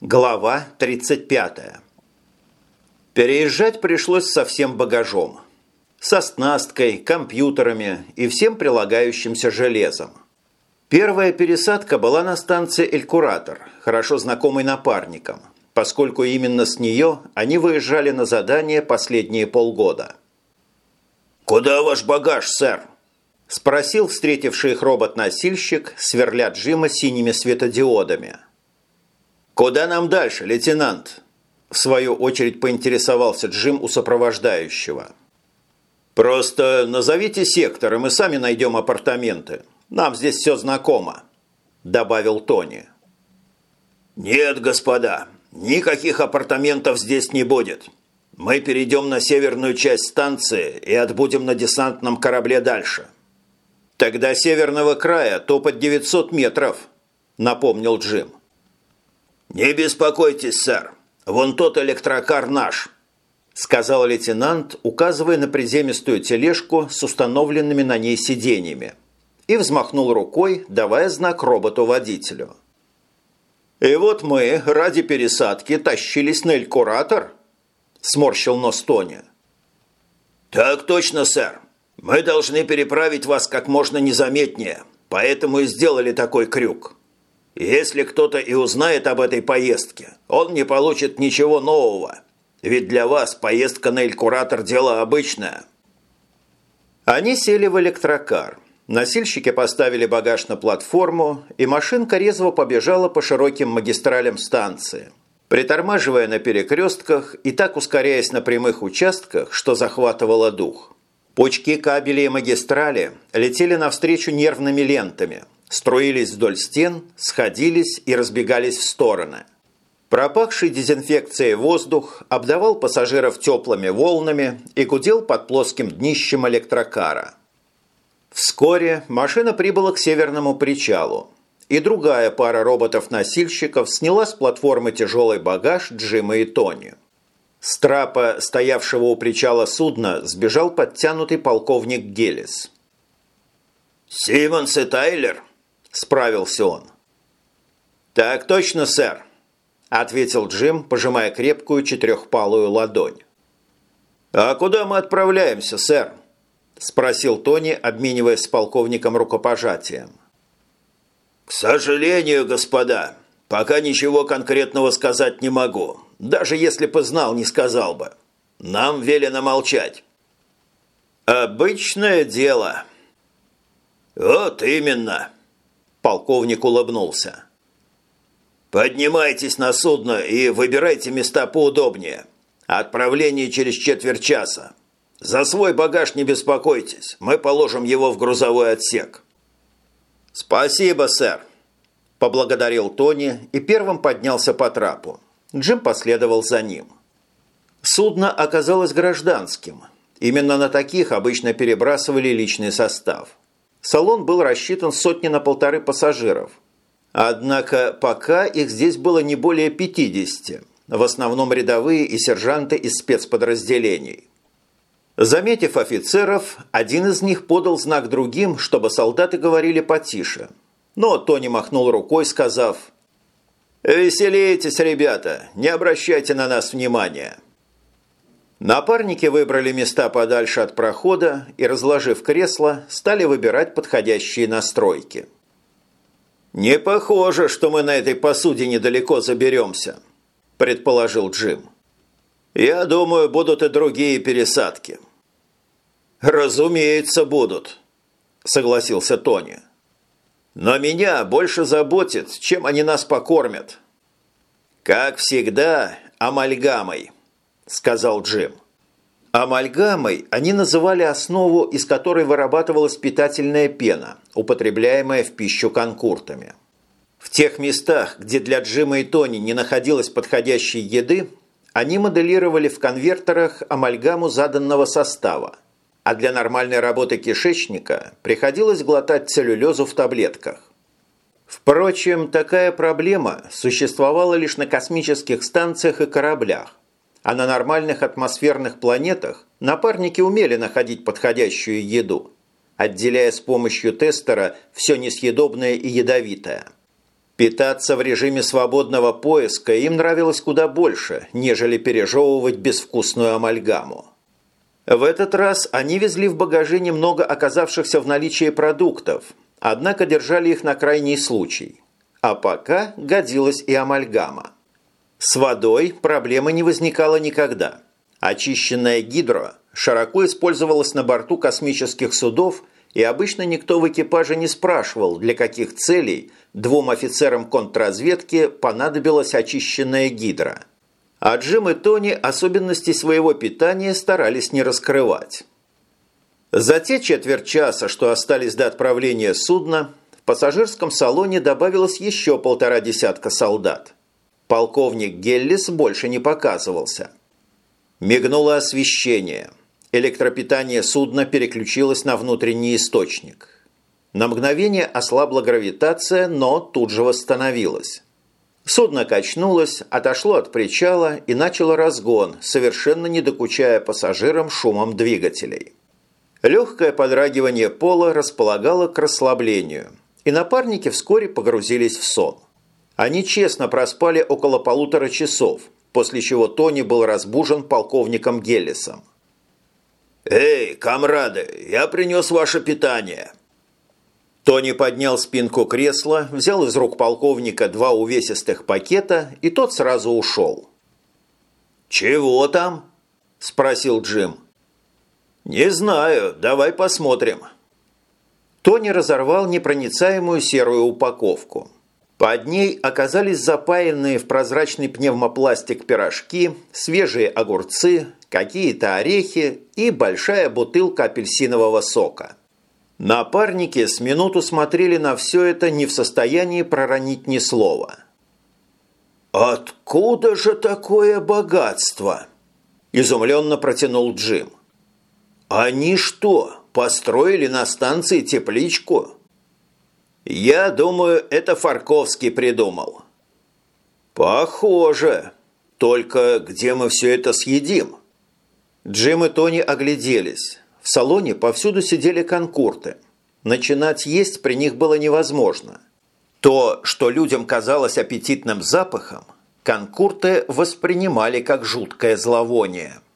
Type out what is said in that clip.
Глава 35. Переезжать пришлось со всем багажом. Со снасткой, компьютерами и всем прилагающимся железом. Первая пересадка была на станции «Элькуратор», хорошо знакомой напарникам, поскольку именно с нее они выезжали на задание последние полгода. «Куда ваш багаж, сэр?» – спросил встретивший их робот-носильщик, сверля Джима синими светодиодами – «Куда нам дальше, лейтенант?» В свою очередь поинтересовался Джим у сопровождающего. «Просто назовите сектор, и мы сами найдем апартаменты. Нам здесь все знакомо», – добавил Тони. «Нет, господа, никаких апартаментов здесь не будет. Мы перейдем на северную часть станции и отбудем на десантном корабле дальше». «Тогда северного края топать 900 метров», – напомнил Джим. «Не беспокойтесь, сэр. Вон тот электрокар наш», – сказал лейтенант, указывая на приземистую тележку с установленными на ней сиденьями, и взмахнул рукой, давая знак роботу-водителю. «И вот мы ради пересадки тащились на элькуратор?» – сморщил нос Тони. «Так точно, сэр. Мы должны переправить вас как можно незаметнее, поэтому и сделали такой крюк». Если кто-то и узнает об этой поездке, он не получит ничего нового. Ведь для вас поездка на Элькуратор – дело обычное». Они сели в электрокар. Носильщики поставили багаж на платформу, и машинка резво побежала по широким магистралям станции, притормаживая на перекрестках и так ускоряясь на прямых участках, что захватывало дух. Пучки кабелей и магистрали летели навстречу нервными лентами – струились вдоль стен, сходились и разбегались в стороны. Пропахший дезинфекцией воздух обдавал пассажиров теплыми волнами и гудел под плоским днищем электрокара. Вскоре машина прибыла к северному причалу, и другая пара роботов-носильщиков сняла с платформы тяжелый багаж Джима и Тони. С трапа, стоявшего у причала судна, сбежал подтянутый полковник Гелис. «Симмонс и Тайлер?» – справился он. «Так точно, сэр», – ответил Джим, пожимая крепкую четырехпалую ладонь. «А куда мы отправляемся, сэр?» – спросил Тони, обмениваясь с полковником рукопожатием. «К сожалению, господа, пока ничего конкретного сказать не могу. Даже если бы знал, не сказал бы. Нам велено молчать». «Обычное дело». «Вот именно», Полковник улыбнулся. «Поднимайтесь на судно и выбирайте места поудобнее. Отправление через четверть часа. За свой багаж не беспокойтесь, мы положим его в грузовой отсек». «Спасибо, сэр», – поблагодарил Тони и первым поднялся по трапу. Джим последовал за ним. Судно оказалось гражданским. Именно на таких обычно перебрасывали личный состав. Салон был рассчитан сотни на полторы пассажиров. Однако пока их здесь было не более 50, в основном рядовые и сержанты из спецподразделений. Заметив офицеров, один из них подал знак другим, чтобы солдаты говорили потише. Но Тони махнул рукой, сказав «Веселейтесь, ребята, не обращайте на нас внимания». Напарники выбрали места подальше от прохода и, разложив кресло, стали выбирать подходящие настройки. «Не похоже, что мы на этой посуде недалеко заберемся», – предположил Джим. «Я думаю, будут и другие пересадки». «Разумеется, будут», – согласился Тони. «Но меня больше заботит, чем они нас покормят». «Как всегда, амальгамой», – сказал Джим. Амальгамой они называли основу, из которой вырабатывалась питательная пена, употребляемая в пищу конкуртами. В тех местах, где для Джима и Тони не находилось подходящей еды, они моделировали в конвертерах амальгаму заданного состава, а для нормальной работы кишечника приходилось глотать целлюлезу в таблетках. Впрочем, такая проблема существовала лишь на космических станциях и кораблях, а на нормальных атмосферных планетах напарники умели находить подходящую еду, отделяя с помощью тестера все несъедобное и ядовитое. Питаться в режиме свободного поиска им нравилось куда больше, нежели пережевывать безвкусную амальгаму. В этот раз они везли в багаже немного оказавшихся в наличии продуктов, однако держали их на крайний случай. А пока годилась и амальгама. С водой проблемы не возникало никогда. Очищенная гидро широко использовалась на борту космических судов – и обычно никто в экипаже не спрашивал, для каких целей двум офицерам контрразведки понадобилась очищенная гидра. А Джим и Тони особенности своего питания старались не раскрывать. За те четверть часа, что остались до отправления судна, в пассажирском салоне добавилось еще полтора десятка солдат. Полковник Геллис больше не показывался. Мигнуло освещение – Электропитание судна переключилось на внутренний источник. На мгновение ослабла гравитация, но тут же восстановилась. Судно качнулось, отошло от причала и начало разгон, совершенно не докучая пассажирам шумом двигателей. Легкое подрагивание пола располагало к расслаблению, и напарники вскоре погрузились в сон. Они честно проспали около полутора часов, после чего Тони был разбужен полковником Геллисом. «Эй, комрады, я принес ваше питание!» Тони поднял спинку кресла, взял из рук полковника два увесистых пакета, и тот сразу ушел. «Чего там?» – спросил Джим. «Не знаю, давай посмотрим». Тони разорвал непроницаемую серую упаковку. Под ней оказались запаянные в прозрачный пневмопластик пирожки, свежие огурцы, какие-то орехи и большая бутылка апельсинового сока. Напарники с минуту смотрели на все это не в состоянии проронить ни слова. «Откуда же такое богатство?» – изумленно протянул Джим. «Они что, построили на станции тепличку?» «Я думаю, это Фарковский придумал». «Похоже. Только где мы все это съедим?» Джим и Тони огляделись. В салоне повсюду сидели конкурты. Начинать есть при них было невозможно. То, что людям казалось аппетитным запахом, конкурты воспринимали как жуткое зловоние –